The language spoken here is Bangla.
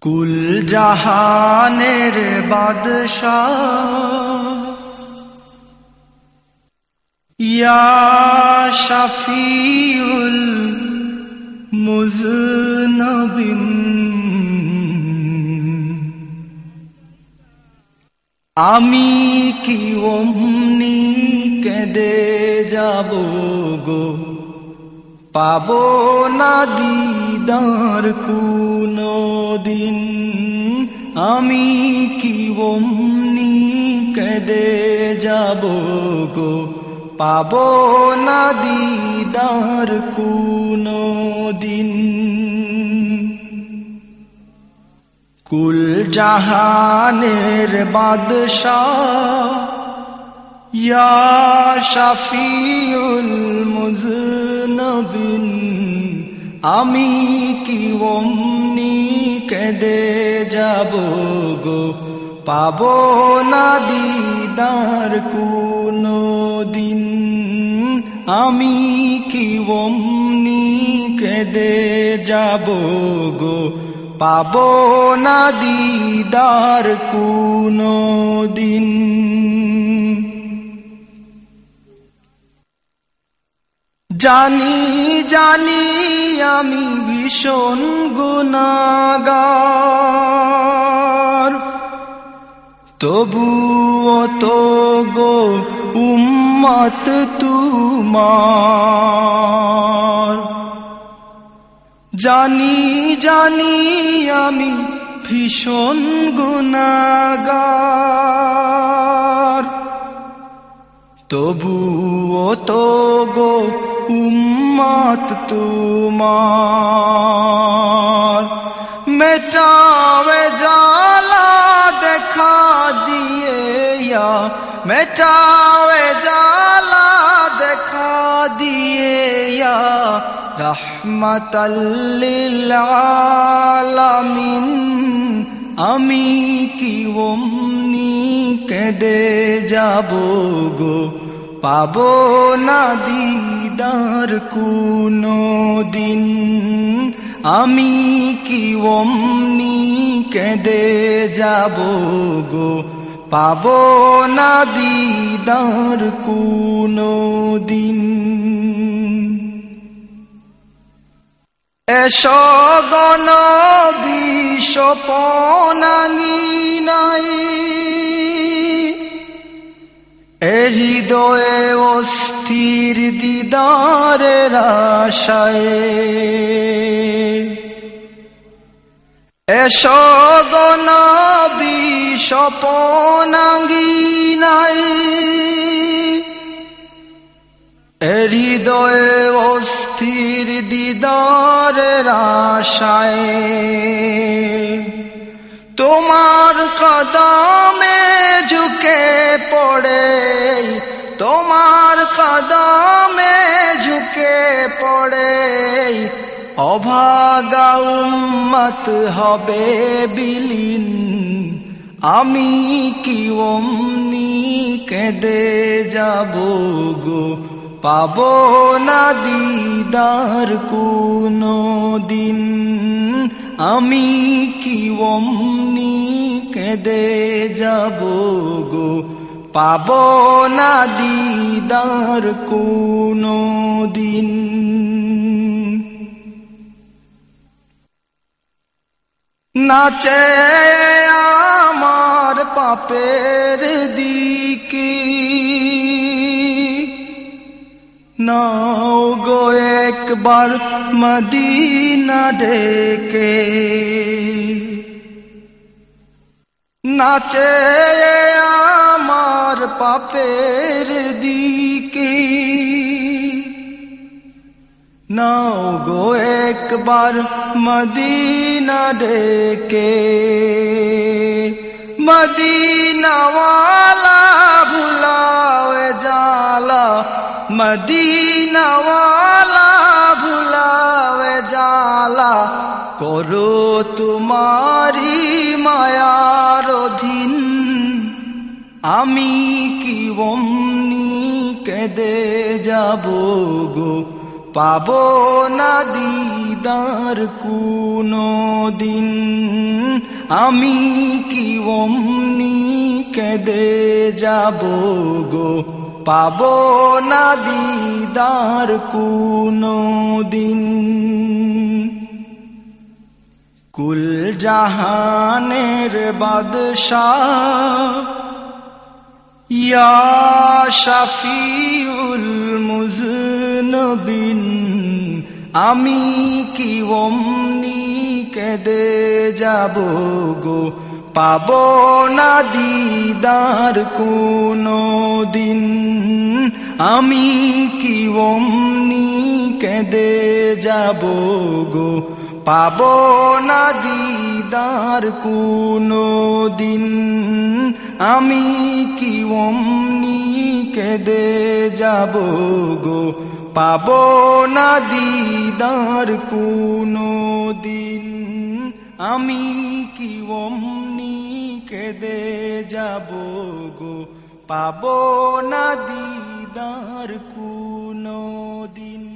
কুল জাহানের বাদশাহ। ইয়া শাফিউল মুজনবিন। আমি কি অমনি কেঁদে যাব গো? পাবো না দিদার কোনো দিন আমি কি অমনি কেঁদে যাব গো? পাব না দিদার কোনো দিন কুল জাহানের বাদশাহ ইয়া শাফিউল মুজনবিন। আমি কি অমনি কেঁদে যাব গো? পাবো না দিদার কোনো দিন আমি কি অমনি কেঁদে যাব গো? পাবো না দিদার কোনো দিন জানি জানি আমি ভীষণ গুণাগার। তবুও তো গো উম্মত তুমার। জানি জানি আমি ভীষণ গুণাগার। তবুও তো গো উম্মত তুমার। মেটাবে জালা দেখা দিয়ে ইয়া মেটাবে জালা দেখা দিয়ে ইয়া রহমতাল্লিল আমি কি অমনি কেঁদে যাব গো। পাব না দিদার কোনো দিন আমি কি অমনি কেঁদে যাব গো? পাব না দিদার কোনো দিন এসো গণ বিশ্বপনাঙি নাই। হৃদয়ে অস্থির দিদারের আশায়। এসো বিশ্বপনাঙ্গি নাই হৃদয়ে অস্থির দিদারের আশায়। তোমার কদমে অভাগা উম্মত হবে বিলীন। আমি কি অমনি কেঁদে যাব গো? পাব না দিদার কোনো দিন আমি কি অমনি কেঁদে যাব গো? পাব না দিদার কোনো দিন নাচে আমার পাপের দিকে। নাও গো একবার মদিনা ডেকে। নাচে আমার পাপের দিকে। নাও গো একবার মদিনা ডেকে। মদিনাওয়ালা ভুলাওয়ে জালা মদিনাওয়ালা ভুলাওয়ে জালা করো তোমারি মায়ার অধীন। আমি কি অমনি কেঁদে যাব গো? পাবো না দিদ দিদার কোনো দিন। আমি কি অমনি কেঁদে যাব গো? পাব না দিদার কোনো দিন। কুল জাহানের বাদশাহ শাফিউল মুজনবিন, আমি কি অমনি কেঁদে যাব গো? পাব না দিদার কোনো দিন আমি কি অমনি কেঁদে যাব গো? পাব না দিদার কোনো দিন আমি কি অমনি কেঁদে যাব গো? পাব না দিদার কোনো দিন আমি কি অমনি কেঁদে যাব গো? পাব না দিদার কোনো দিন